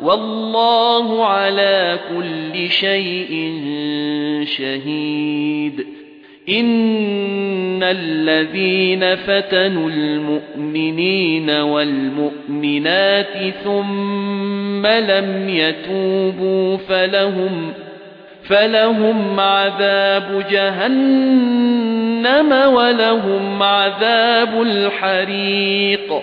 والله على كل شيء شهيد. إن الذين فتنوا المؤمنين والمؤمنات ثم لم يتوبوا فلهم فلهم عذاب جهنم ولهم عذاب الحريق.